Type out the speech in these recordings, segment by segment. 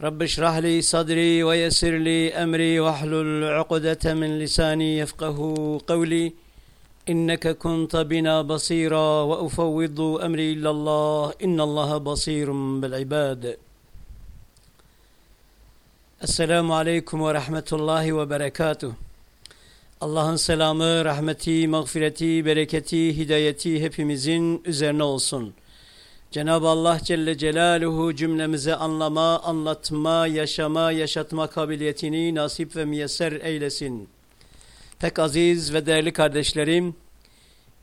رب اشرح لي صدري ويسر لي أمري واحلل عقدة من لساني يفقه قولي إنك كنت بنا بصيرا وأفوض أمري إلى الله إن الله بصير بالعباد. السلام عليكم ورحمة الله وبركاته. Allah'ın selamı, rahmeti, mağfireti, bereketi, hidayeti hepimizin üzerine olsun.'' Cenab-ı Allah Celle Celaluhu cümlemize anlama, anlatma, yaşama, yaşatma kabiliyetini nasip ve müyesser eylesin. Pek aziz ve değerli kardeşlerim,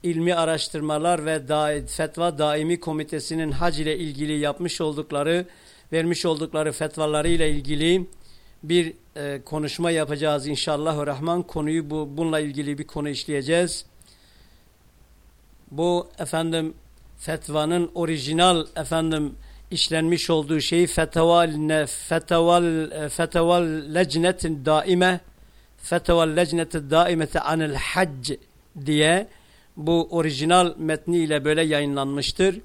İlmi Araştırmalar ve da Fetva Daimi Komitesi'nin hac ile ilgili yapmış oldukları, vermiş oldukları fetvaları ile ilgili bir e, konuşma yapacağız inşallah. Rahman konuyu bu bununla ilgili bir konu işleyeceğiz. Bu efendim fetvanın orijinal efendim işlenmiş olduğu şeyi fetval fetval e, fetval lecnetin daime fetval lecneti daimete anil hac diye bu orijinal metniyle böyle yayınlanmıştır.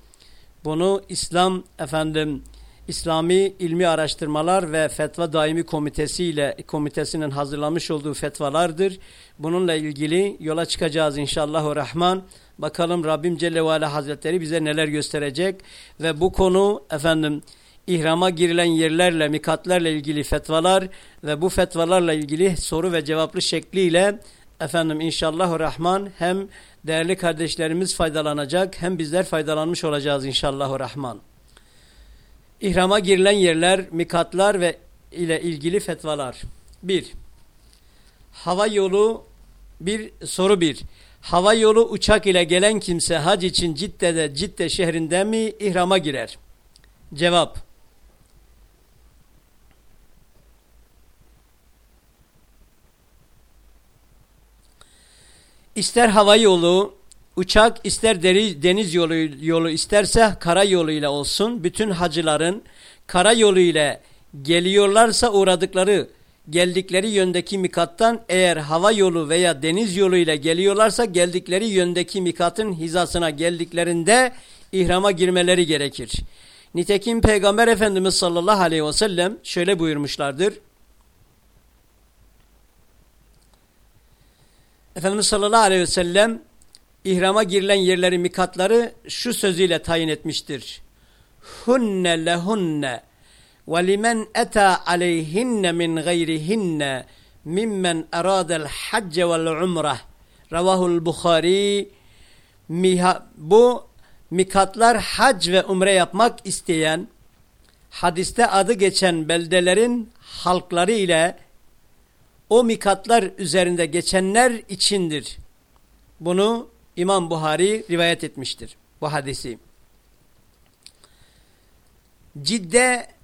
Bunu İslam efendim İslami İlmi Araştırmalar ve Fetva Daimi Komitesi ile komitesinin hazırlamış olduğu fetvalardır. Bununla ilgili yola çıkacağız inşallah rahman. Bakalım Rabbim Celle ve Ala Hazretleri bize neler gösterecek ve bu konu efendim ihrama girilen yerlerle, mikatlerle ilgili fetvalar ve bu fetvalarla ilgili soru ve cevaplı şekliyle efendim inşallah rahman hem değerli kardeşlerimiz faydalanacak hem bizler faydalanmış olacağız inşallah rahman. İhrama girilen yerler, mikatlar ve ile ilgili fetvalar. 1. Hava yolu bir soru bir. Hava yolu uçak ile gelen kimse hac için Cidde'de Cidde şehrinde mi ihrama girer? Cevap. İster hava yolu, uçak ister deniz yolu, yolu isterse kara yoluyla olsun. Bütün hacıların kara yolu ile geliyorlarsa uğradıkları geldikleri yöndeki mikattan eğer hava yolu veya deniz yolu ile geliyorlarsa geldikleri yöndeki mikatın hizasına geldiklerinde ihrama girmeleri gerekir. Nitekim Peygamber Efendimiz sallallahu aleyhi ve sellem şöyle buyurmuşlardır. Efendimiz sallallahu aleyhi ve sellem ihrama girilen yerleri mikatları şu sözüyle tayin etmiştir. Hunne lehunne eta aleyhinne min gayrihinne mimmen eradel hacce vel umreh. Ravahul Bukhari bu mikatlar hac ve umre yapmak isteyen hadiste adı geçen beldelerin halkları ile o mikatlar üzerinde geçenler içindir. Bunu İmam Buhari rivayet etmiştir bu hadisi. Cidde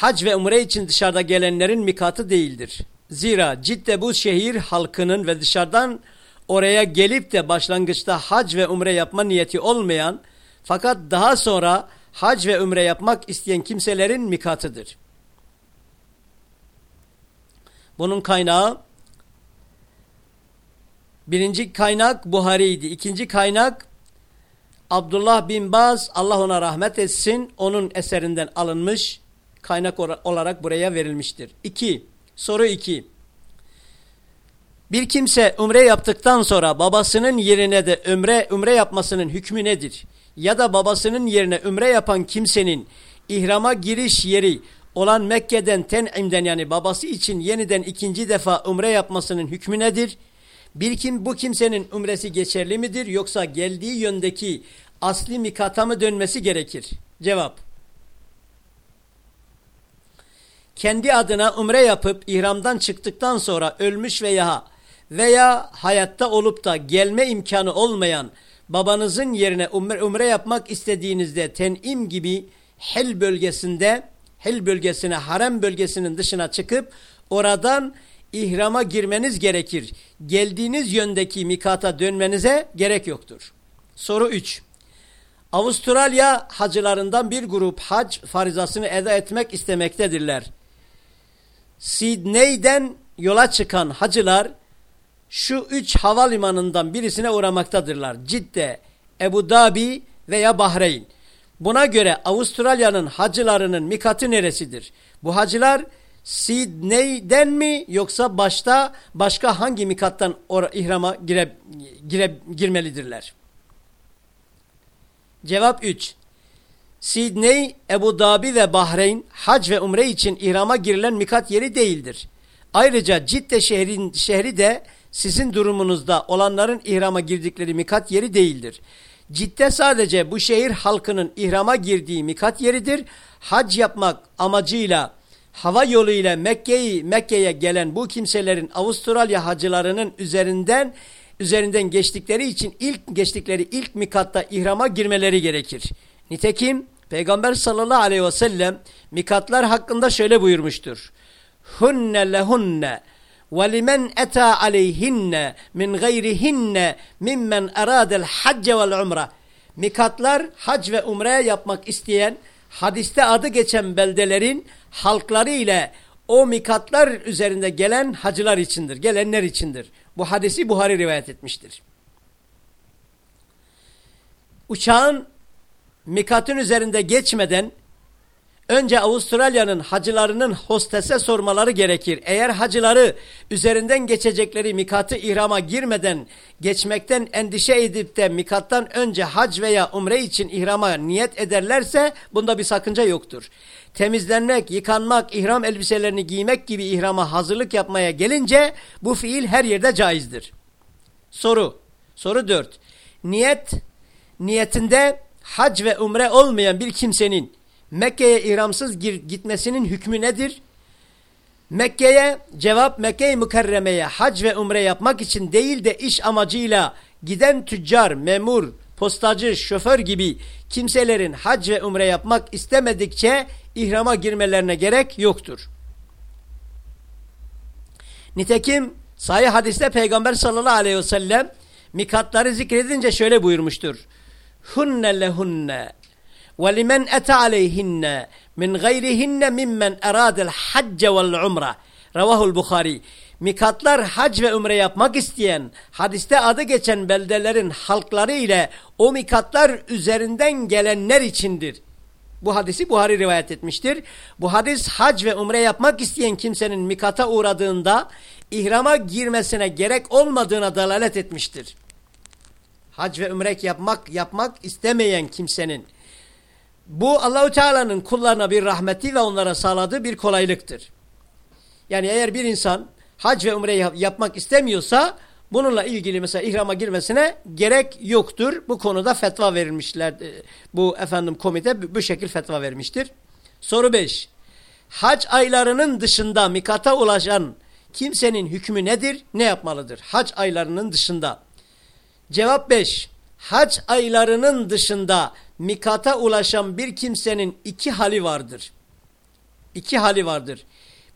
hac ve umre için dışarıda gelenlerin mikatı değildir. Zira Cidde bu şehir halkının ve dışarıdan oraya gelip de başlangıçta hac ve umre yapma niyeti olmayan fakat daha sonra hac ve umre yapmak isteyen kimselerin mikatıdır. Bunun kaynağı birinci kaynak Buhari'ydi. İkinci kaynak Abdullah bin Baz Allah ona rahmet etsin onun eserinden alınmış kaynak olarak buraya verilmiştir. İki, soru iki. Bir kimse umre yaptıktan sonra babasının yerine de umre, umre yapmasının hükmü nedir? Ya da babasının yerine umre yapan kimsenin ihrama giriş yeri olan Mekke'den Ten'im'den yani babası için yeniden ikinci defa umre yapmasının hükmü nedir? Bir kim bu kimsenin umresi geçerli midir yoksa geldiği yöndeki asli mikata mı dönmesi gerekir? Cevap. Kendi adına umre yapıp ihramdan çıktıktan sonra ölmüş veya veya hayatta olup da gelme imkanı olmayan babanızın yerine umre, umre yapmak istediğinizde tenim gibi hel bölgesinde hel bölgesine harem bölgesinin dışına çıkıp oradan ihrama girmeniz gerekir. Geldiğiniz yöndeki mikata dönmenize gerek yoktur. Soru 3. Avustralya hacılarından bir grup hac farizasını eda etmek istemektedirler. Sydney'den yola çıkan hacılar şu üç havalimanından birisine uğramaktadırlar. Cidde, Ebu Dhabi veya Bahreyn. Buna göre Avustralya'nın hacılarının mikatı neresidir? Bu hacılar Sydney'den mi yoksa başta başka hangi mikattan ihrama gire, gire, girmelidirler? Cevap 3. Sidney, Ebu Dhabi ve Bahreyn hac ve umre için ihrama girilen mikat yeri değildir. Ayrıca Cidde şehrin, şehri de sizin durumunuzda olanların ihrama girdikleri mikat yeri değildir. Cidde sadece bu şehir halkının ihrama girdiği mikat yeridir. Hac yapmak amacıyla hava yoluyla Mekke'yi Mekke'ye gelen bu kimselerin Avustralya hacılarının üzerinden üzerinden geçtikleri için ilk geçtikleri ilk mikatta ihrama girmeleri gerekir. Nitekim Peygamber sallallahu aleyhi ve sellem mikatlar hakkında şöyle buyurmuştur. Hunne lehunne ve limen eta aleyhinne min gayrihinne mimmen eradel hacce vel umre. Mikatlar hac ve umre yapmak isteyen hadiste adı geçen beldelerin halkları ile o mikatlar üzerinde gelen hacılar içindir, gelenler içindir. Bu hadisi Buhari rivayet etmiştir. Uçağın mikatın üzerinde geçmeden önce Avustralya'nın hacılarının hostese sormaları gerekir. Eğer hacıları üzerinden geçecekleri mikatı ihrama girmeden geçmekten endişe edip de mikattan önce hac veya umre için ihrama niyet ederlerse bunda bir sakınca yoktur. Temizlenmek, yıkanmak, ihram elbiselerini giymek gibi ihrama hazırlık yapmaya gelince bu fiil her yerde caizdir. Soru. Soru 4. Niyet, niyetinde hac ve umre olmayan bir kimsenin Mekke'ye ihramsız gitmesinin hükmü nedir? Mekke'ye cevap Mekke-i Mükerreme'ye hac ve umre yapmak için değil de iş amacıyla giden tüccar, memur, postacı, şoför gibi kimselerin hac ve umre yapmak istemedikçe ihrama girmelerine gerek yoktur. Nitekim sahih hadiste Peygamber sallallahu aleyhi ve sellem mikatları zikredince şöyle buyurmuştur hunne lehunne ve limen ete aleyhinne min gayrihinne mimmen eradel hacce vel umre. Ravahul Bukhari. Mikatlar hac ve umre yapmak isteyen, hadiste adı geçen beldelerin halkları ile o mikatlar üzerinden gelenler içindir. Bu hadisi Buhari rivayet etmiştir. Bu hadis hac ve umre yapmak isteyen kimsenin mikata uğradığında ihrama girmesine gerek olmadığına dalalet etmiştir hac ve ümrek yapmak yapmak istemeyen kimsenin bu Allahu Teala'nın kullarına bir rahmeti ve onlara sağladığı bir kolaylıktır. Yani eğer bir insan hac ve umre yapmak istemiyorsa bununla ilgili mesela ihrama girmesine gerek yoktur. Bu konuda fetva verilmişler. Bu efendim komite bu şekil fetva vermiştir. Soru 5. Hac aylarının dışında mikata ulaşan kimsenin hükmü nedir? Ne yapmalıdır? Hac aylarının dışında. Cevap 5. Hac aylarının dışında mikata ulaşan bir kimsenin iki hali vardır. İki hali vardır.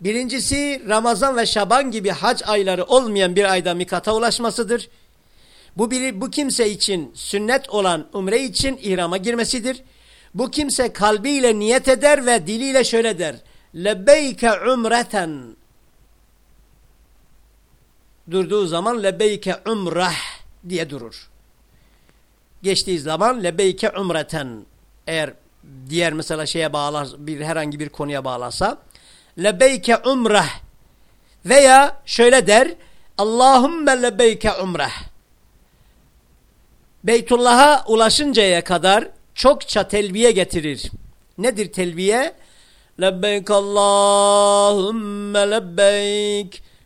Birincisi Ramazan ve Şaban gibi hac ayları olmayan bir ayda mikata ulaşmasıdır. Bu, biri, bu kimse için sünnet olan umre için ihrama girmesidir. Bu kimse kalbiyle niyet eder ve diliyle şöyle der. Lebbeyke umreten. Durduğu zaman lebbeyke umrah diye durur. Geçtiği zaman lebeyke umreten eğer diğer mesela şeye bağlar bir herhangi bir konuya bağlarsa lebeyke umreh veya şöyle der Allahümme lebeyke umreh Beytullah'a ulaşıncaya kadar çokça telbiye getirir. Nedir telbiye? Lebbeyk Allahümme lebbeyk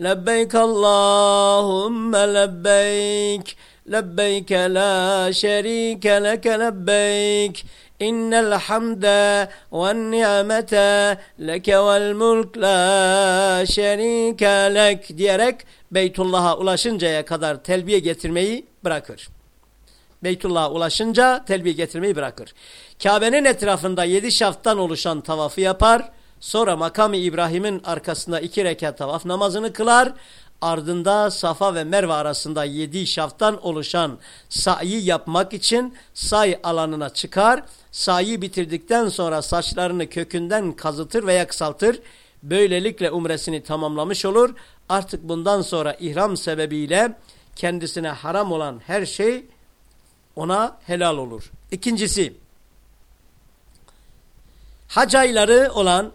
لبيك اللهم لبيك لبيك لا شريك لك لبيك إن الحمد والنعمة لك والملk la şerike lek diyerek Beytullah'a ulaşıncaya kadar telbiye getirmeyi bırakır. Beytullah'a ulaşınca telbih getirmeyi bırakır. Kabe'nin etrafında yedi şafttan oluşan tavafı yapar. Sonra makam İbrahim'in arkasında iki rekat tavaf namazını kılar. Ardında Safa ve Merve arasında yedi şaftan oluşan sa'i yapmak için say alanına çıkar. Sa'i bitirdikten sonra saçlarını kökünden kazıtır veya kısaltır. Böylelikle umresini tamamlamış olur. Artık bundan sonra ihram sebebiyle kendisine haram olan her şey ona helal olur. İkincisi, hac ayları olan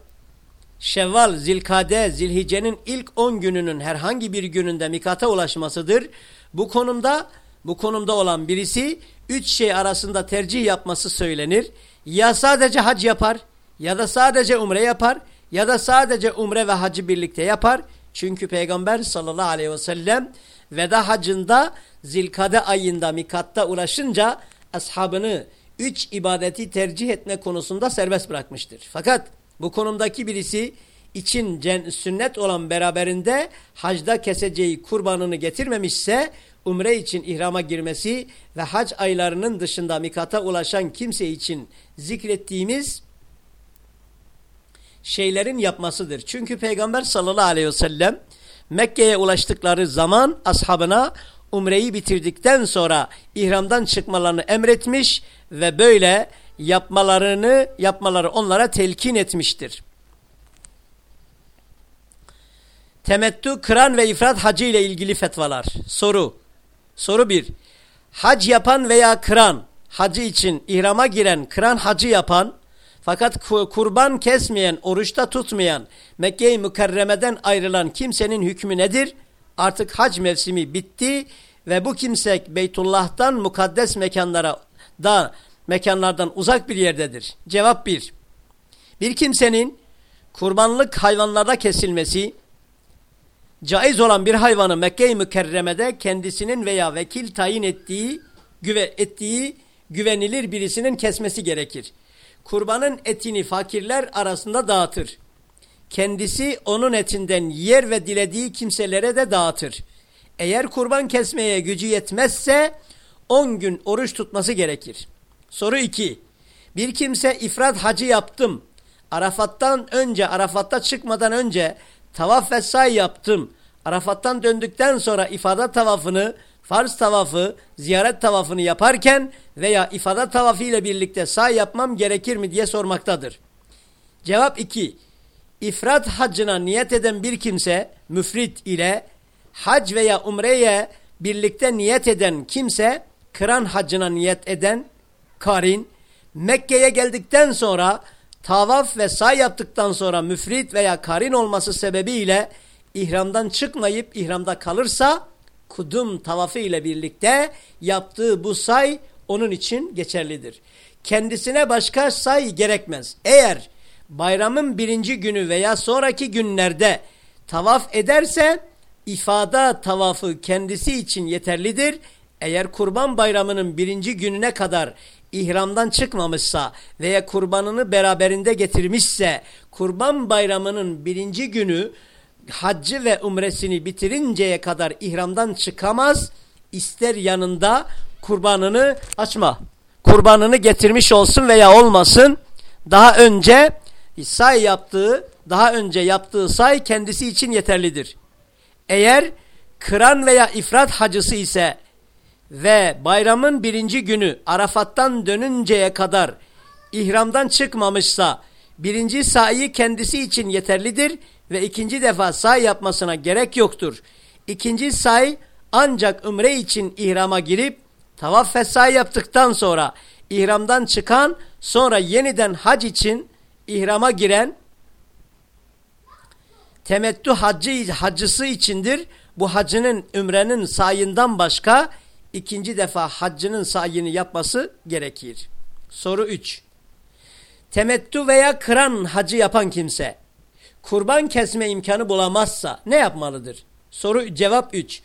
Şevval, Zilkade, Zilhice'nin ilk 10 gününün herhangi bir gününde mikata ulaşmasıdır. Bu konumda bu konumda olan birisi üç şey arasında tercih yapması söylenir. Ya sadece hac yapar ya da sadece umre yapar ya da sadece umre ve hacı birlikte yapar. Çünkü Peygamber sallallahu aleyhi ve sellem veda hacında zilkade ayında mikatta ulaşınca ashabını üç ibadeti tercih etme konusunda serbest bırakmıştır. Fakat bu konumdaki birisi için sünnet olan beraberinde hacda keseceği kurbanını getirmemişse umre için ihrama girmesi ve hac aylarının dışında mikata ulaşan kimse için zikrettiğimiz şeylerin yapmasıdır. Çünkü Peygamber sallallahu aleyhi ve sellem Mekke'ye ulaştıkları zaman ashabına umreyi bitirdikten sonra ihramdan çıkmalarını emretmiş ve böyle yapmalarını yapmaları onlara telkin etmiştir. Temettü, kıran ve ifrat hacı ile ilgili fetvalar. Soru. Soru 1. Hac yapan veya kıran, hacı için ihrama giren, kıran hacı yapan, fakat kurban kesmeyen, oruçta tutmayan, Mekke-i Mükerreme'den ayrılan kimsenin hükmü nedir? Artık hac mevsimi bitti ve bu kimse Beytullah'tan mukaddes mekanlara da mekanlardan uzak bir yerdedir. Cevap 1. Bir. kimsenin kurbanlık hayvanlarda kesilmesi, caiz olan bir hayvanı Mekke-i Mükerreme'de kendisinin veya vekil tayin ettiği, güve, ettiği güvenilir birisinin kesmesi gerekir. Kurbanın etini fakirler arasında dağıtır. Kendisi onun etinden yer ve dilediği kimselere de dağıtır. Eğer kurban kesmeye gücü yetmezse 10 gün oruç tutması gerekir. Soru 2. Bir kimse ifrat hacı yaptım. Arafat'tan önce, Arafat'ta çıkmadan önce tavaf ve say yaptım. Arafat'tan döndükten sonra ifade tavafını, farz tavafı, ziyaret tavafını yaparken veya ifade tavafı ile birlikte say yapmam gerekir mi diye sormaktadır. Cevap 2. İfrat haccına niyet eden bir kimse müfrit ile hac veya umreye birlikte niyet eden kimse kıran haccına niyet eden karin Mekke'ye geldikten sonra tavaf ve say yaptıktan sonra müfrit veya karin olması sebebiyle ihramdan çıkmayıp ihramda kalırsa kudum tavafı ile birlikte yaptığı bu say onun için geçerlidir. Kendisine başka say gerekmez. Eğer bayramın birinci günü veya sonraki günlerde tavaf ederse ifada tavafı kendisi için yeterlidir. Eğer kurban bayramının birinci gününe kadar ihramdan çıkmamışsa veya kurbanını beraberinde getirmişse kurban bayramının birinci günü haccı ve umresini bitirinceye kadar ihramdan çıkamaz. İster yanında kurbanını açma. Kurbanını getirmiş olsun veya olmasın. Daha önce say yaptığı, daha önce yaptığı say kendisi için yeterlidir. Eğer kıran veya ifrat hacısı ise ve bayramın birinci günü Arafat'tan dönünceye kadar ihramdan çıkmamışsa birinci sayı kendisi için yeterlidir ve ikinci defa say yapmasına gerek yoktur. İkinci say ancak ümre için ihrama girip tavaf ve say yaptıktan sonra ihramdan çıkan sonra yeniden hac için ihrama giren temettü haccı, haccısı içindir. Bu hacının ümrenin sayından başka ikinci defa haccının sayını yapması gerekir. Soru 3. Temettü veya kıran hacı yapan kimse kurban kesme imkanı bulamazsa ne yapmalıdır? Soru cevap 3.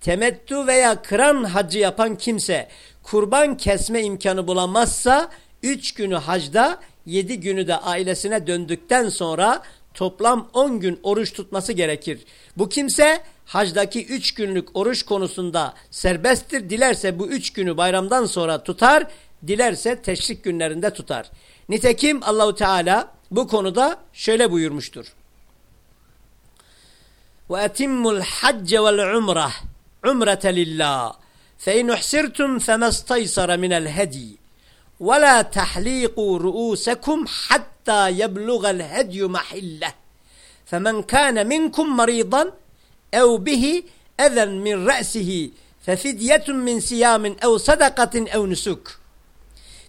Temettü veya kıran hacı yapan kimse kurban kesme imkanı bulamazsa 3 günü hacda 7 günü de ailesine döndükten sonra toplam 10 gün oruç tutması gerekir. Bu kimse hacdaki 3 günlük oruç konusunda serbesttir. Dilerse bu 3 günü bayramdan sonra tutar, dilerse teşrik günlerinde tutar. Nitekim Allahu Teala bu konuda şöyle buyurmuştur. Ve etimul hacce vel umreh umrete lillah fe in uhsirtum la tahliqu ru'usakum hatta yebluga'l hedyu mahillah فمن كان منكم مريضا أو به أذى من رأسه ففدية من صيام أو صدقة أو نسك.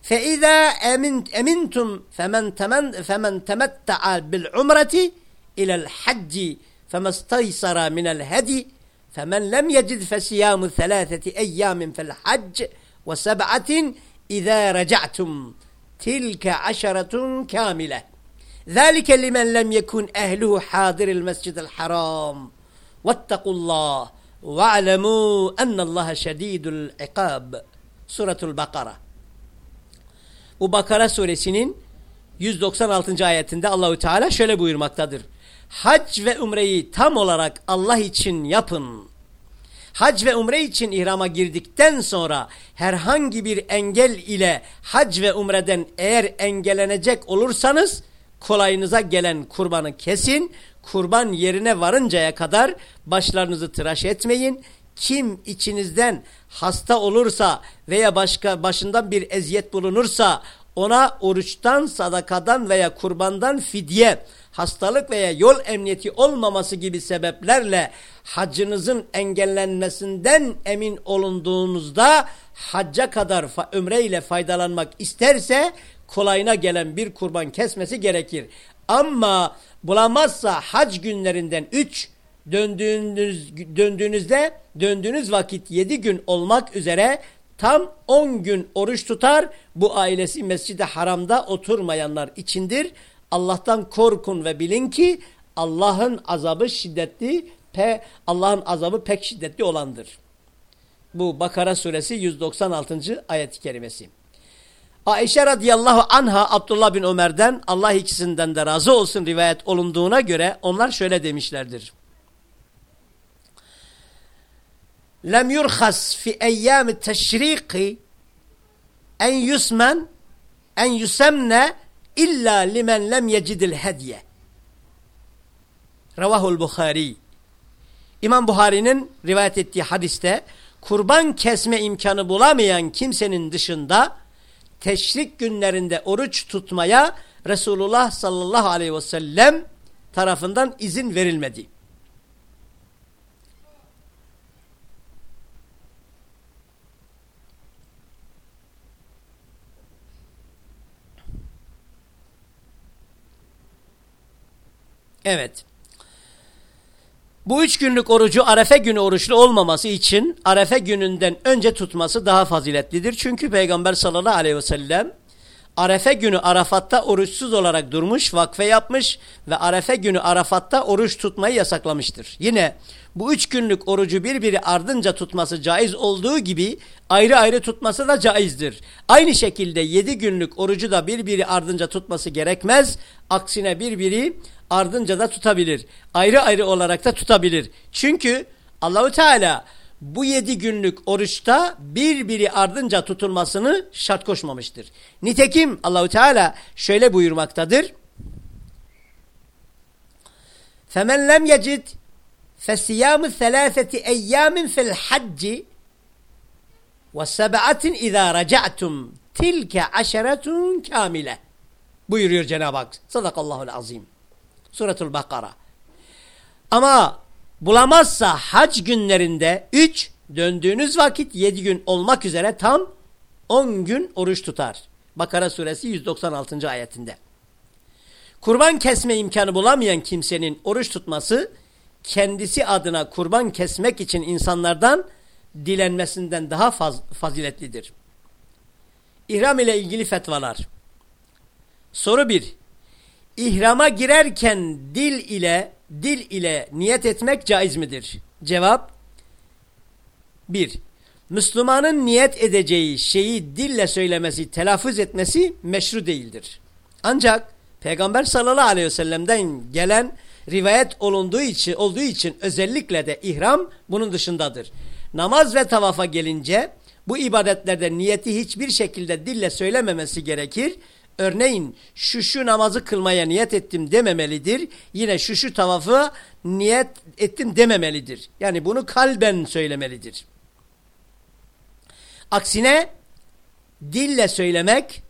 فإذا أمنت أمنتم فمن, تمن فمن تمتع بالعمرة إلى الحج فما استيسر من الهدي فمن لم يجد فصيام ثلاثة أيام في الحج وسبعة إذا رجعتم تلك عشرة كاملة ذلك لمن لم يكن أهله حاضر المسجد الحرام واتقوا الله واعلموا أن الله شديد العقاب سورة البقرة Bu Bakara suresinin 196. ayetinde Allahü Teala şöyle buyurmaktadır. Hac ve umreyi tam olarak Allah için yapın. Hac ve umre için ihrama girdikten sonra herhangi bir engel ile hac ve umreden eğer engellenecek olursanız kolayınıza gelen kurbanı kesin. Kurban yerine varıncaya kadar başlarınızı tıraş etmeyin. Kim içinizden hasta olursa veya başka başından bir eziyet bulunursa ona oruçtan, sadakadan veya kurbandan fidye, hastalık veya yol emniyeti olmaması gibi sebeplerle haccınızın engellenmesinden emin olunduğunuzda hacca kadar ömre ile faydalanmak isterse kolayına gelen bir kurban kesmesi gerekir. Ama bulamazsa hac günlerinden 3 döndüğünüz, döndüğünüzde döndüğünüz vakit 7 gün olmak üzere tam 10 gün oruç tutar. Bu ailesi mescidi haramda oturmayanlar içindir. Allah'tan korkun ve bilin ki Allah'ın azabı şiddetli, Allah'ın azabı pek şiddetli olandır. Bu Bakara suresi 196. ayet-i kerimesi. Ayşe radıyallahu anha Abdullah bin Ömer'den Allah ikisinden de razı olsun rivayet olunduğuna göre onlar şöyle demişlerdir. Lem yurhas fi eyyam teşriki en yusmen en yusemne illa limen lem yecidil hediye. Ravahul Bukhari. İmam Buhari'nin rivayet ettiği hadiste kurban kesme imkanı bulamayan kimsenin dışında teşrik günlerinde oruç tutmaya Resulullah sallallahu aleyhi ve sellem tarafından izin verilmedi. Evet. Bu üç günlük orucu Arefe günü oruçlu olmaması için Arefe gününden önce tutması daha faziletlidir. Çünkü Peygamber sallallahu aleyhi ve sellem Arefe günü Arafat'ta oruçsuz olarak durmuş, vakfe yapmış ve Arefe günü Arafat'ta oruç tutmayı yasaklamıştır. Yine bu üç günlük orucu birbiri ardınca tutması caiz olduğu gibi ayrı ayrı tutması da caizdir. Aynı şekilde yedi günlük orucu da birbiri ardınca tutması gerekmez. Aksine birbiri ardınca da tutabilir. Ayrı ayrı olarak da tutabilir. Çünkü Allahu Teala bu yedi günlük oruçta birbiri ardınca tutulmasını şart koşmamıştır. Nitekim Allahu Teala şöyle buyurmaktadır. فَمَنْ لَمْ يَجِدْ فَسِيَامُ ثَلَاثَةِ اَيَّامٍ فِي الْحَجِّ وَسَبَعَةٍ اِذَا رَجَعْتُمْ تِلْكَ عَشَرَةٌ كَامِلَةٌ buyuruyor Cenab-ı Hak. Sadakallahul azim. Suratul Bakara. Ama bulamazsa hac günlerinde 3 döndüğünüz vakit 7 gün olmak üzere tam 10 gün oruç tutar. Bakara suresi 196. ayetinde. Kurban kesme imkanı bulamayan kimsenin oruç tutması kendisi adına kurban kesmek için insanlardan dilenmesinden daha faz faziletlidir. İhram ile ilgili fetvalar. Soru 1. İhrama girerken dil ile dil ile niyet etmek caiz midir? Cevap 1. Müslümanın niyet edeceği şeyi dille söylemesi, telaffuz etmesi meşru değildir. Ancak Peygamber sallallahu aleyhi ve sellem'den gelen rivayet olunduğu için, olduğu için özellikle de ihram bunun dışındadır. Namaz ve tavafa gelince bu ibadetlerde niyeti hiçbir şekilde dille söylememesi gerekir. Örneğin şu şu namazı kılmaya niyet ettim dememelidir. Yine şu şu tavafı niyet ettim dememelidir. Yani bunu kalben söylemelidir. Aksine dille söylemek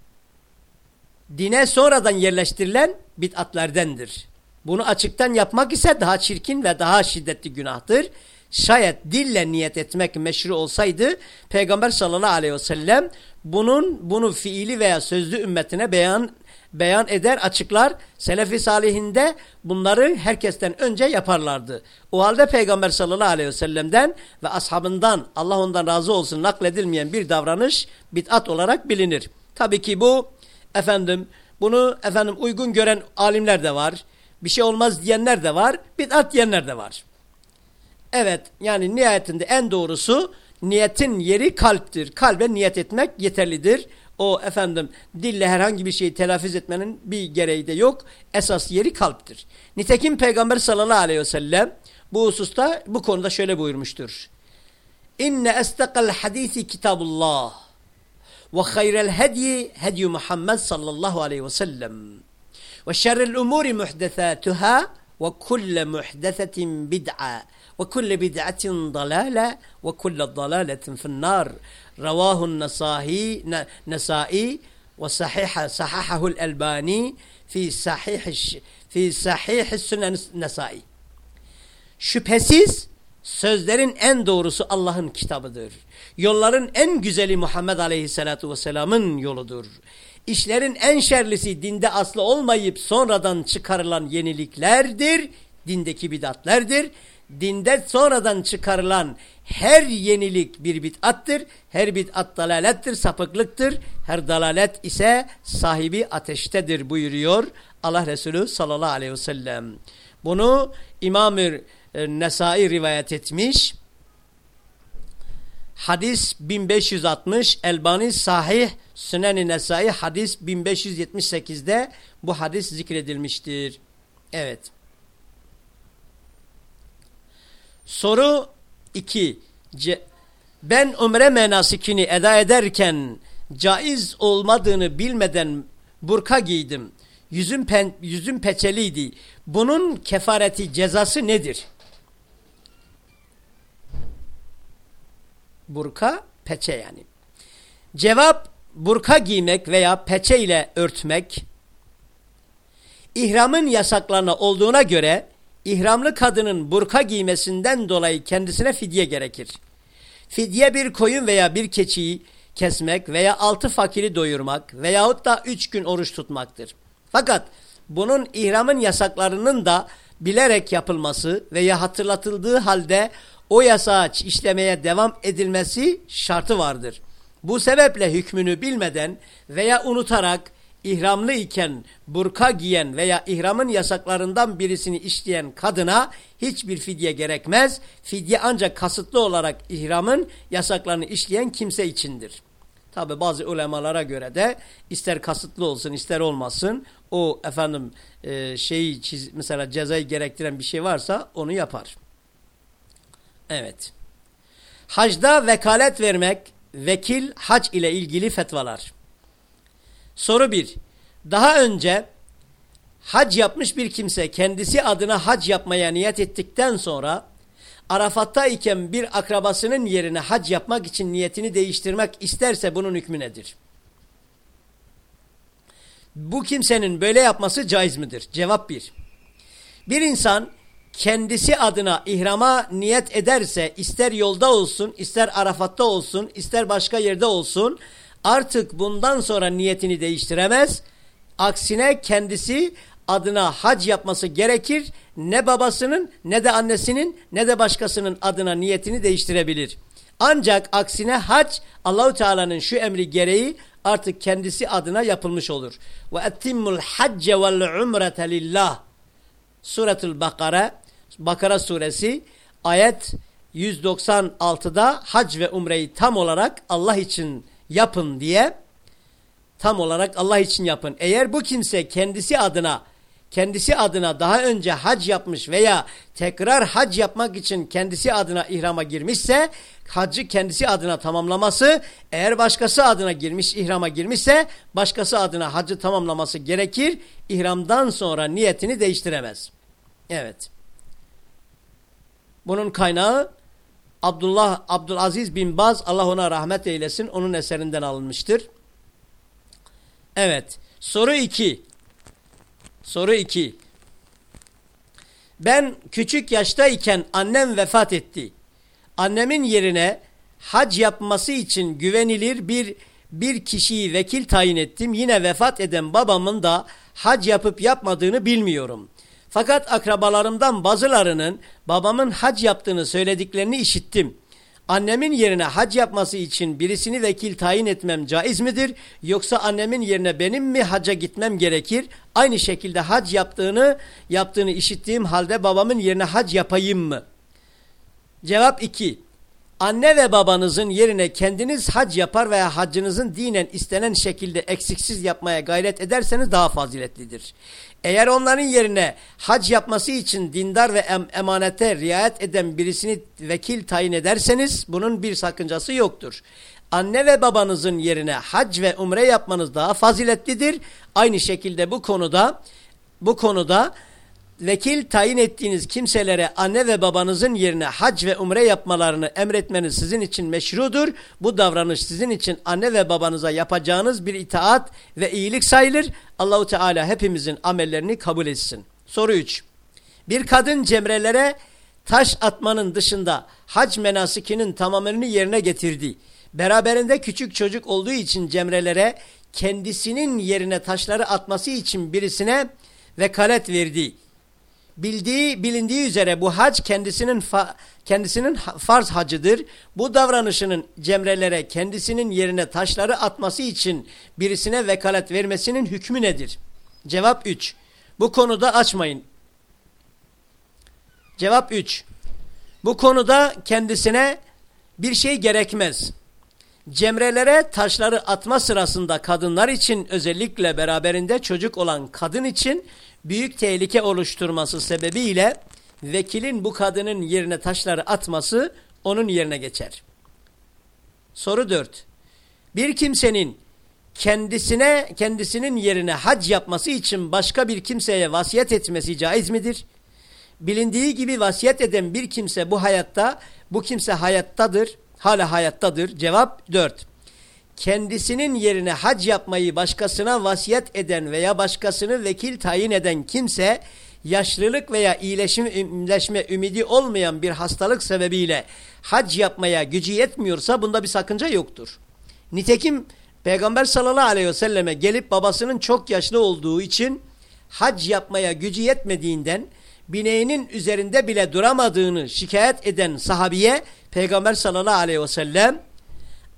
dine sonradan yerleştirilen bid'atlerdendir. Bunu açıktan yapmak ise daha çirkin ve daha şiddetli günahtır. Şayet dille niyet etmek meşru olsaydı Peygamber sallallahu aleyhi ve sellem bunun bunu fiili veya sözlü ümmetine beyan beyan eder, açıklar. Selefi salihinde bunları herkesten önce yaparlardı. O halde Peygamber sallallahu aleyhi ve sellem'den ve ashabından Allah ondan razı olsun nakledilmeyen bir davranış bid'at olarak bilinir. Tabii ki bu efendim bunu efendim uygun gören alimler de var. Bir şey olmaz diyenler de var. Bid'at diyenler de var. Evet yani niyetinde en doğrusu niyetin yeri kalptir. Kalbe niyet etmek yeterlidir. O efendim dille herhangi bir şeyi telafiz etmenin bir gereği de yok. Esas yeri kalptir. Nitekim Peygamber sallallahu aleyhi ve sellem bu hususta bu konuda şöyle buyurmuştur. İnne estekal hadisi kitabullah ve hayrel hedyi hedyu Muhammed sallallahu aleyhi ve sellem ve şerrel umuri muhdesatuhâ ve kulle muhdesetin bid'a bid'atin dalale ve kulle dalaletin finnar ravahu'n nesahi nesai ve sahiha sahahahu'l elbani fi sahih fi sahih sünnen nesai şüphesiz sözlerin en doğrusu Allah'ın kitabıdır. Yolların en güzeli Muhammed Aleyhisselatü Vesselam'ın yoludur. İşlerin en şerlisi dinde aslı olmayıp sonradan çıkarılan yeniliklerdir, dindeki bidatlerdir. Dinde sonradan çıkarılan her yenilik bir bid'attır, her bid'at dalalettir, sapıklıktır, her dalalet ise sahibi ateştedir buyuruyor Allah Resulü sallallahu aleyhi ve sellem. Bunu İmam-ı Nesai rivayet etmiş. Hadis 1560 Elbani Sahih Sünen-i Nesai hadis 1578'de bu hadis zikredilmiştir. Evet. Soru 2. Ben umre menasikini eda ederken caiz olmadığını bilmeden burka giydim. Yüzüm, pen, yüzüm peçeliydi. Bunun kefareti cezası nedir? Burka peçe yani. Cevap burka giymek veya peçe ile örtmek ihramın yasaklarına olduğuna göre ihramlı kadının burka giymesinden dolayı kendisine fidye gerekir. Fidye bir koyun veya bir keçiyi kesmek veya altı fakiri doyurmak veyahut da üç gün oruç tutmaktır. Fakat bunun ihramın yasaklarının da bilerek yapılması veya hatırlatıldığı halde o yasağı işlemeye devam edilmesi şartı vardır. Bu sebeple hükmünü bilmeden veya unutarak ihramlı iken burka giyen veya ihramın yasaklarından birisini işleyen kadına hiçbir fidye gerekmez. Fidye ancak kasıtlı olarak ihramın yasaklarını işleyen kimse içindir. Tabi bazı ulemalara göre de ister kasıtlı olsun ister olmasın o efendim e, şeyi çiz, mesela cezayı gerektiren bir şey varsa onu yapar. Evet. Hacda vekalet vermek, vekil hac ile ilgili fetvalar. Soru 1. Daha önce hac yapmış bir kimse kendisi adına hac yapmaya niyet ettikten sonra Arafat'ta iken bir akrabasının yerine hac yapmak için niyetini değiştirmek isterse bunun hükmü nedir? Bu kimsenin böyle yapması caiz midir? Cevap 1. Bir. bir insan kendisi adına ihrama niyet ederse ister yolda olsun, ister Arafat'ta olsun, ister başka yerde olsun artık bundan sonra niyetini değiştiremez. Aksine kendisi adına hac yapması gerekir. Ne babasının ne de annesinin ne de başkasının adına niyetini değiştirebilir. Ancak aksine hac Allahu Teala'nın şu emri gereği artık kendisi adına yapılmış olur. Ve etimmul hacce vel umrete lillah. Suratul Bakara Bakara suresi ayet 196'da hac ve umreyi tam olarak Allah için yapın diye tam olarak Allah için yapın. Eğer bu kimse kendisi adına kendisi adına daha önce hac yapmış veya tekrar hac yapmak için kendisi adına ihrama girmişse hacı kendisi adına tamamlaması eğer başkası adına girmiş ihrama girmişse başkası adına hacı tamamlaması gerekir. İhramdan sonra niyetini değiştiremez. Evet. Bunun kaynağı Abdullah Abdülaziz bin Baz Allah ona rahmet eylesin onun eserinden alınmıştır. Evet. Soru 2. Soru 2. Ben küçük yaştayken annem vefat etti. Annemin yerine hac yapması için güvenilir bir bir kişiyi vekil tayin ettim. Yine vefat eden babamın da hac yapıp yapmadığını bilmiyorum. Fakat akrabalarımdan bazılarının babamın hac yaptığını söylediklerini işittim. Annemin yerine hac yapması için birisini vekil tayin etmem caiz midir? Yoksa annemin yerine benim mi hacca gitmem gerekir? Aynı şekilde hac yaptığını yaptığını işittiğim halde babamın yerine hac yapayım mı? Cevap 2. Anne ve babanızın yerine kendiniz hac yapar veya haccınızın dinen istenen şekilde eksiksiz yapmaya gayret ederseniz daha faziletlidir. Eğer onların yerine hac yapması için dindar ve em emanete riayet eden birisini vekil tayin ederseniz bunun bir sakıncası yoktur. Anne ve babanızın yerine hac ve umre yapmanız daha faziletlidir. Aynı şekilde bu konuda bu konuda vekil tayin ettiğiniz kimselere anne ve babanızın yerine hac ve umre yapmalarını emretmeniz sizin için meşrudur. Bu davranış sizin için anne ve babanıza yapacağınız bir itaat ve iyilik sayılır. Allahu Teala hepimizin amellerini kabul etsin. Soru 3. Bir kadın cemrelere taş atmanın dışında hac menasikinin tamamını yerine getirdi. Beraberinde küçük çocuk olduğu için cemrelere kendisinin yerine taşları atması için birisine vekalet verdi bildiği bilindiği üzere bu hac kendisinin fa, kendisinin farz hacıdır. Bu davranışının cemrelere kendisinin yerine taşları atması için birisine vekalet vermesinin hükmü nedir? Cevap 3. Bu konuda açmayın. Cevap 3. Bu konuda kendisine bir şey gerekmez. Cemrelere taşları atma sırasında kadınlar için özellikle beraberinde çocuk olan kadın için büyük tehlike oluşturması sebebiyle vekilin bu kadının yerine taşları atması onun yerine geçer. Soru 4. Bir kimsenin kendisine kendisinin yerine hac yapması için başka bir kimseye vasiyet etmesi caiz midir? Bilindiği gibi vasiyet eden bir kimse bu hayatta, bu kimse hayattadır, hala hayattadır. Cevap 4 kendisinin yerine hac yapmayı başkasına vasiyet eden veya başkasını vekil tayin eden kimse yaşlılık veya iyileşme ümidi olmayan bir hastalık sebebiyle hac yapmaya gücü yetmiyorsa bunda bir sakınca yoktur. Nitekim Peygamber sallallahu aleyhi ve selleme gelip babasının çok yaşlı olduğu için hac yapmaya gücü yetmediğinden bineğinin üzerinde bile duramadığını şikayet eden sahabiye Peygamber sallallahu aleyhi ve sellem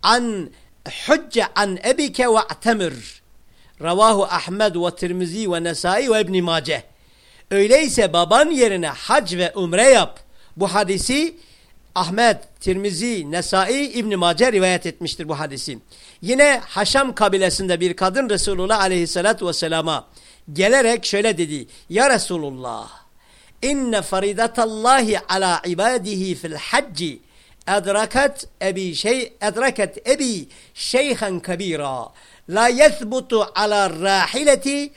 an hücce an ebike ve atemir Ravahu Ahmed ve Tirmizi ve Nesai ve İbn Mace. Öyleyse baban yerine hac ve umre yap. Bu hadisi Ahmed, Tirmizi, Nesai, İbn Mace rivayet etmiştir bu hadisi. Yine Haşam kabilesinde bir kadın Resulullah aleyhissalatu vesselama gelerek şöyle dedi. Ya Resulullah inne faridatallahi ala ibadihi fil hacci أدركت أبي شيء أدركت أبي شيخا كبيرا. لا يثبت على الراحلة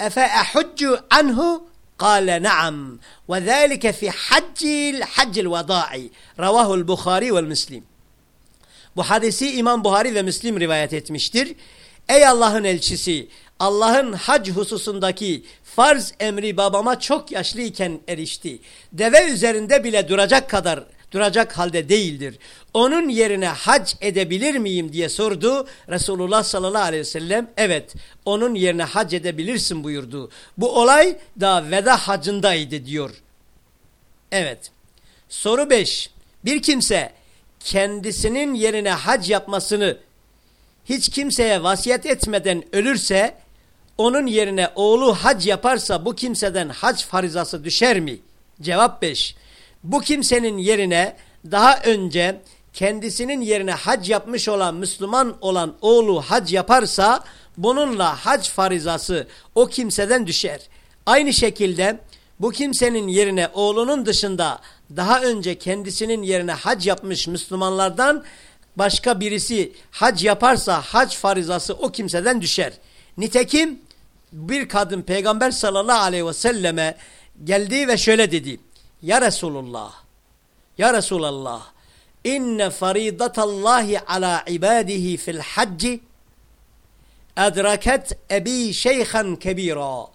أفأحج عنه؟ قال نعم. وذلك في حج الحج الوداع رواه البخاري والمسلم. Bu hadisi İmam Buhari ve etmiştir. Ey Allah'ın elçisi Allah'ın hac hususundaki farz emri babama çok yaşlıyken erişti. Deve üzerinde bile duracak kadar duracak halde değildir. Onun yerine hac edebilir miyim diye sordu. Resulullah sallallahu aleyhi ve sellem evet onun yerine hac edebilirsin buyurdu. Bu olay da veda hacındaydı diyor. Evet. Soru 5. Bir kimse kendisinin yerine hac yapmasını hiç kimseye vasiyet etmeden ölürse onun yerine oğlu hac yaparsa bu kimseden hac farizası düşer mi? Cevap 5 bu kimsenin yerine daha önce kendisinin yerine hac yapmış olan Müslüman olan oğlu hac yaparsa bununla hac farizası o kimseden düşer. Aynı şekilde bu kimsenin yerine oğlunun dışında daha önce kendisinin yerine hac yapmış Müslümanlardan başka birisi hac yaparsa hac farizası o kimseden düşer. Nitekim bir kadın peygamber sallallahu aleyhi ve selleme geldi ve şöyle dedi. Ya Resulullah, Ya Resulallah, inne faridatallahi ala ibadihi fil hacci adraket ebi şeyhan kebira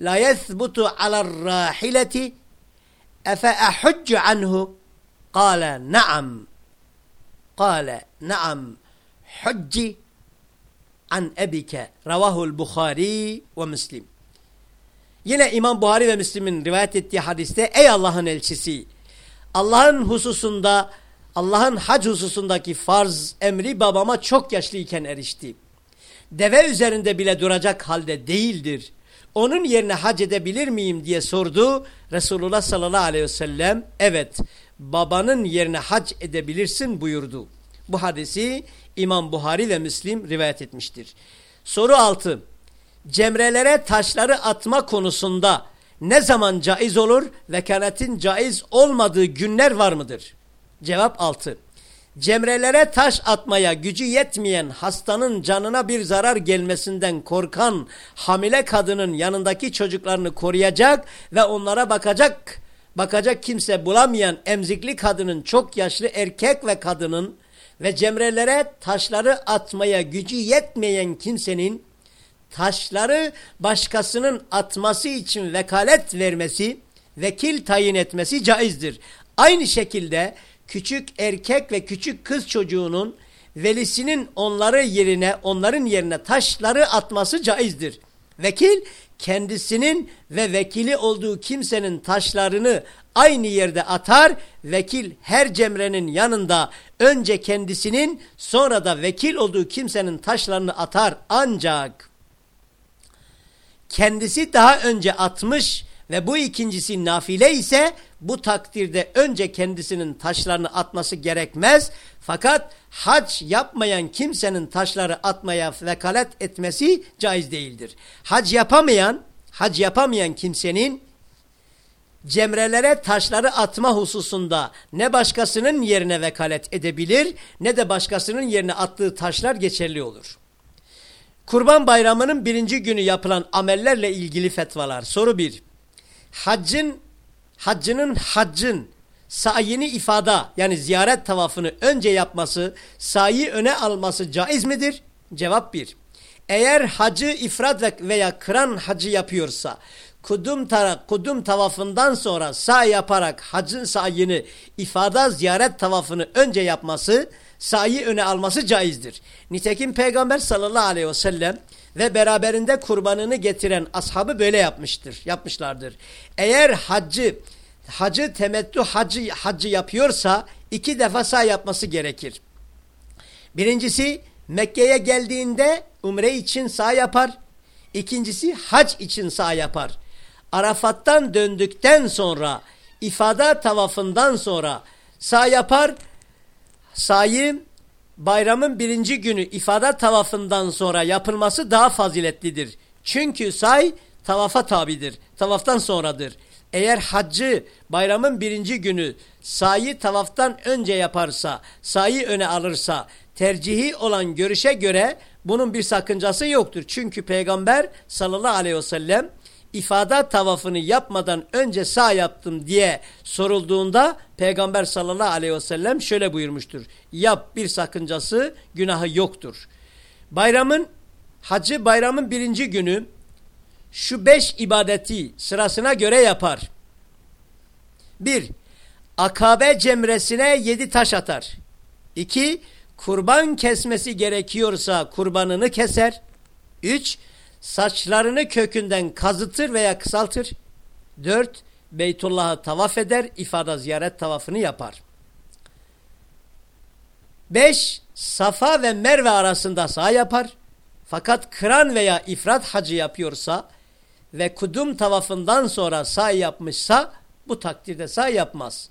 la yethbutu ala'l rahileti efe ahujcu anhu? Kâle na'am. Kâle na'am. Hujci an ebike ravahul Bukhari ve Müslim. Yine İmam Buhari ve Müslim'in rivayet ettiği hadiste ey Allah'ın elçisi Allah'ın hususunda Allah'ın hac hususundaki farz emri babama çok yaşlıyken erişti. Deve üzerinde bile duracak halde değildir. Onun yerine hac edebilir miyim diye sordu. Resulullah sallallahu aleyhi ve sellem evet babanın yerine hac edebilirsin buyurdu. Bu hadisi İmam Buhari ve Müslim rivayet etmiştir. Soru 6. Cemrelere taşları atma konusunda ne zaman caiz olur? Vekaletin caiz olmadığı günler var mıdır? Cevap 6. Cemrelere taş atmaya gücü yetmeyen hastanın canına bir zarar gelmesinden korkan hamile kadının yanındaki çocuklarını koruyacak ve onlara bakacak bakacak kimse bulamayan emzikli kadının çok yaşlı erkek ve kadının ve cemrelere taşları atmaya gücü yetmeyen kimsenin taşları başkasının atması için vekalet vermesi, vekil tayin etmesi caizdir. Aynı şekilde küçük erkek ve küçük kız çocuğunun velisinin onları yerine onların yerine taşları atması caizdir. Vekil kendisinin ve vekili olduğu kimsenin taşlarını aynı yerde atar. Vekil her cemrenin yanında önce kendisinin sonra da vekil olduğu kimsenin taşlarını atar. Ancak kendisi daha önce atmış ve bu ikincisi nafile ise bu takdirde önce kendisinin taşlarını atması gerekmez. Fakat hac yapmayan kimsenin taşları atmaya vekalet etmesi caiz değildir. Hac yapamayan, hac yapamayan kimsenin cemrelere taşları atma hususunda ne başkasının yerine vekalet edebilir ne de başkasının yerine attığı taşlar geçerli olur. Kurban bayramının birinci günü yapılan amellerle ilgili fetvalar. Soru 1. Haccın, haccının haccın sayini ifada yani ziyaret tavafını önce yapması, sayı öne alması caiz midir? Cevap 1. Eğer hacı ifrat veya kıran hacı yapıyorsa, kudum, tara, kudum tavafından sonra sağ yaparak hacın sayını ifada ziyaret tavafını önce yapması, sayı öne alması caizdir. Nitekim Peygamber sallallahu aleyhi ve sellem ve beraberinde kurbanını getiren ashabı böyle yapmıştır, yapmışlardır. Eğer haccı, hacı temettü hacı, hacı yapıyorsa iki defa sağ yapması gerekir. Birincisi Mekke'ye geldiğinde umre için sağ yapar. İkincisi hac için sağ yapar. Arafat'tan döndükten sonra ifada tavafından sonra sağ yapar sayı bayramın birinci günü ifade tavafından sonra yapılması daha faziletlidir. Çünkü say tavafa tabidir. Tavaftan sonradır. Eğer haccı bayramın birinci günü sayı tavaftan önce yaparsa, sayı öne alırsa, tercihi olan görüşe göre bunun bir sakıncası yoktur. Çünkü Peygamber sallallahu aleyhi ve sellem ifade tavafını yapmadan önce sağ yaptım diye sorulduğunda Peygamber sallallahu aleyhi ve sellem şöyle buyurmuştur. Yap bir sakıncası günahı yoktur. Bayramın hacı bayramın birinci günü şu beş ibadeti sırasına göre yapar. Bir, akabe cemresine yedi taş atar. İki, kurban kesmesi gerekiyorsa kurbanını keser. Üç, saçlarını kökünden kazıtır veya kısaltır. Dört, Beytullah'ı tavaf eder, ifada ziyaret tavafını yapar. Beş, Safa ve Merve arasında sağ yapar. Fakat kıran veya ifrat hacı yapıyorsa ve kudum tavafından sonra sağ yapmışsa bu takdirde sağ yapmaz.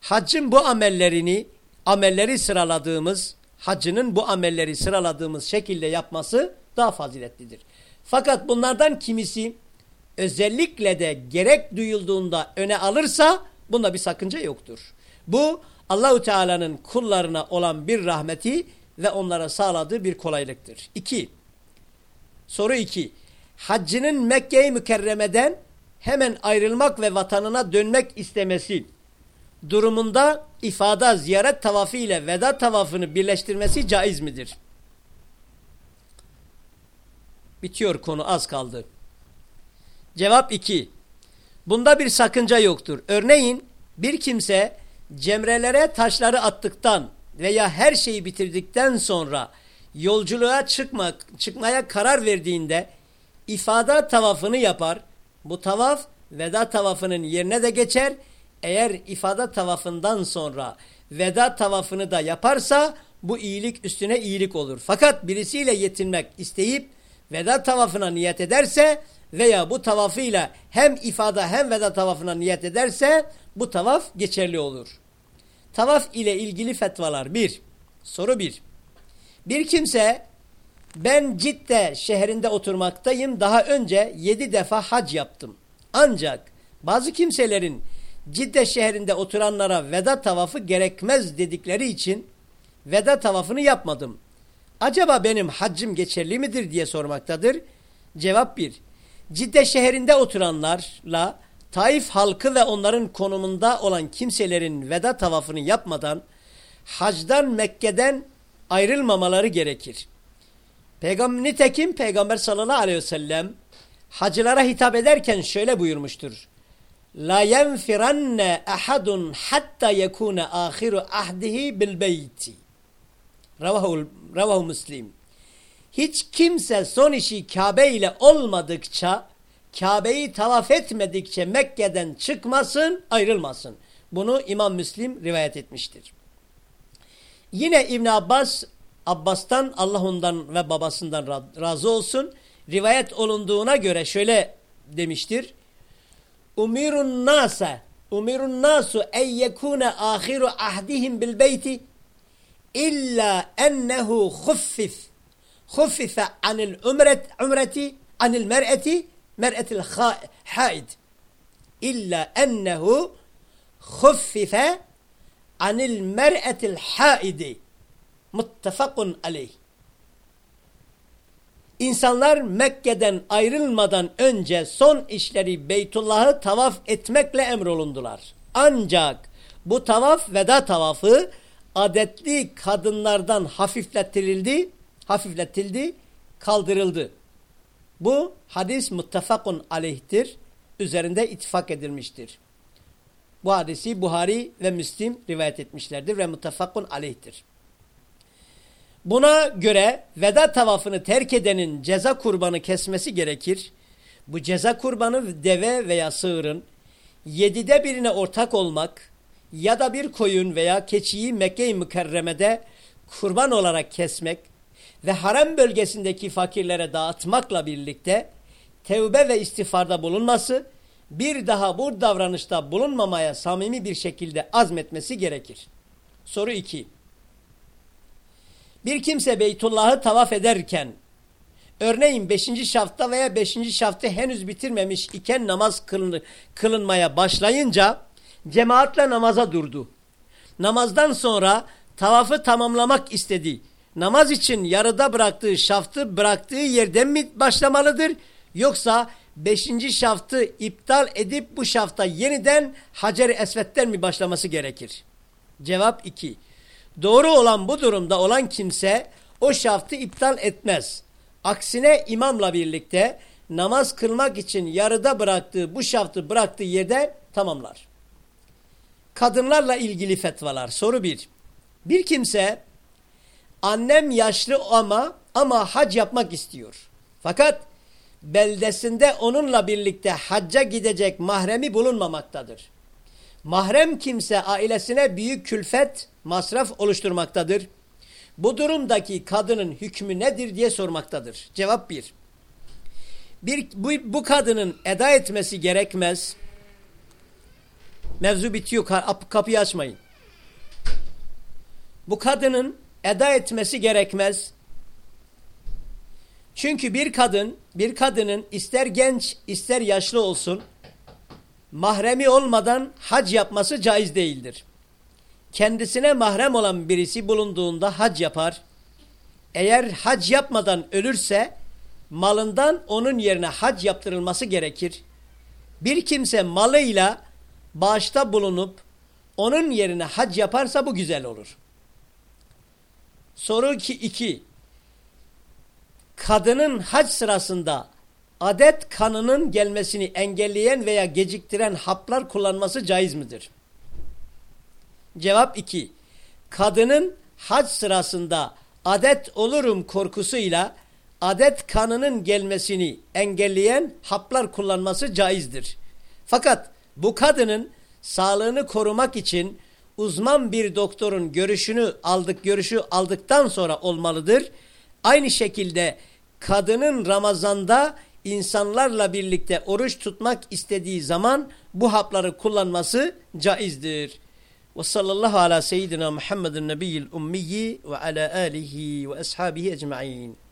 Haccın bu amellerini, amelleri sıraladığımız, hacının bu amelleri sıraladığımız şekilde yapması daha faziletlidir. Fakat bunlardan kimisi özellikle de gerek duyulduğunda öne alırsa bunda bir sakınca yoktur. Bu Allahu Teala'nın kullarına olan bir rahmeti ve onlara sağladığı bir kolaylıktır. 2. Soru 2. Haccının Mekke-i Mükerreme'den hemen ayrılmak ve vatanına dönmek istemesi durumunda ifada ziyaret tavafı ile veda tavafını birleştirmesi caiz midir? Bitiyor konu az kaldı. Cevap 2. Bunda bir sakınca yoktur. Örneğin bir kimse cemrelere taşları attıktan veya her şeyi bitirdikten sonra yolculuğa çıkmak, çıkmaya karar verdiğinde ifada tavafını yapar. Bu tavaf veda tavafının yerine de geçer. Eğer ifada tavafından sonra veda tavafını da yaparsa bu iyilik üstüne iyilik olur. Fakat birisiyle yetinmek isteyip veda tavafına niyet ederse veya bu tavafıyla hem ifada hem veda tavafına niyet ederse bu tavaf geçerli olur. Tavaf ile ilgili fetvalar. Bir, soru bir. Bir kimse ben Cidde şehrinde oturmaktayım. Daha önce yedi defa hac yaptım. Ancak bazı kimselerin Cidde şehrinde oturanlara veda tavafı gerekmez dedikleri için veda tavafını yapmadım. Acaba benim haccım geçerli midir diye sormaktadır. Cevap bir. Cidde şehrinde oturanlarla Taif halkı ve onların konumunda olan kimselerin veda tavafını yapmadan hacdan Mekke'den ayrılmamaları gerekir. Peygamber, nitekim Peygamber sallallahu aleyhi ve sellem hacılara hitap ederken şöyle buyurmuştur. La yenfiranne ahadun hatta yekune ahiru ahdihi bil beyti. Ravahu, ravahu Müslim. Hiç kimse son işi Kabe ile olmadıkça Kabe'yi tavaf etmedikçe Mekke'den çıkmasın, ayrılmasın. Bunu İmam Müslim rivayet etmiştir. Yine İbn Abbas, Abbas'tan Allah ondan ve babasından razı olsun, rivayet olunduğuna göre şöyle demiştir. Umirun nase, umirun nasu en yekune ahiru ahdihim bil beyti illa ennehu khuffif. Khuffife anil umret, umreti, anil mer'eti mer'etil haid illa ennehu khuffife anil mer'etil haidi muttefakun aleyh. İnsanlar Mekke'den ayrılmadan önce son işleri Beytullah'ı tavaf etmekle emrolundular. Ancak bu tavaf veda tavafı adetli kadınlardan hafifletildi, hafifletildi, kaldırıldı. Bu hadis muttefakun aleyhtir. Üzerinde ittifak edilmiştir. Bu hadisi Buhari ve Müslim rivayet etmişlerdir ve muttefakun aleyhtir. Buna göre veda tavafını terk edenin ceza kurbanı kesmesi gerekir. Bu ceza kurbanı deve veya sığırın yedide birine ortak olmak ya da bir koyun veya keçiyi Mekke-i Mükerreme'de kurban olarak kesmek ve harem bölgesindeki fakirlere dağıtmakla birlikte tevbe ve istiğfarda bulunması, bir daha bu davranışta bulunmamaya samimi bir şekilde azmetmesi gerekir. Soru 2. Bir kimse Beytullah'ı tavaf ederken, örneğin 5. şafta veya 5. şaftı henüz bitirmemiş iken namaz kılın, kılınmaya başlayınca cemaatle namaza durdu. Namazdan sonra tavafı tamamlamak istedi namaz için yarıda bıraktığı şaftı bıraktığı yerden mi başlamalıdır? Yoksa beşinci şaftı iptal edip bu şafta yeniden Hacer-i Esved'den mi başlaması gerekir? Cevap 2. Doğru olan bu durumda olan kimse o şaftı iptal etmez. Aksine imamla birlikte namaz kılmak için yarıda bıraktığı bu şaftı bıraktığı yerde tamamlar. Kadınlarla ilgili fetvalar. Soru 1. Bir. kimse Annem yaşlı ama ama hac yapmak istiyor. Fakat beldesinde onunla birlikte hacca gidecek mahremi bulunmamaktadır. Mahrem kimse ailesine büyük külfet, masraf oluşturmaktadır. Bu durumdaki kadının hükmü nedir diye sormaktadır. Cevap bir. bir bu, bu kadının eda etmesi gerekmez. Mevzu bitiyor. Kapıyı açmayın. Bu kadının eda etmesi gerekmez. Çünkü bir kadın, bir kadının ister genç ister yaşlı olsun mahremi olmadan hac yapması caiz değildir. Kendisine mahrem olan birisi bulunduğunda hac yapar. Eğer hac yapmadan ölürse malından onun yerine hac yaptırılması gerekir. Bir kimse malıyla bağışta bulunup onun yerine hac yaparsa bu güzel olur. Soru 2. Kadının hac sırasında adet kanının gelmesini engelleyen veya geciktiren haplar kullanması caiz midir? Cevap 2. Kadının hac sırasında adet olurum korkusuyla adet kanının gelmesini engelleyen haplar kullanması caizdir. Fakat bu kadının sağlığını korumak için uzman bir doktorun görüşünü aldık görüşü aldıktan sonra olmalıdır. Aynı şekilde kadının Ramazan'da insanlarla birlikte oruç tutmak istediği zaman bu hapları kullanması caizdir. Ve sallallahu ala seyyidina Muhammedin nebiyyil ummiyi ve ala alihi ve ashabihi ecma'in.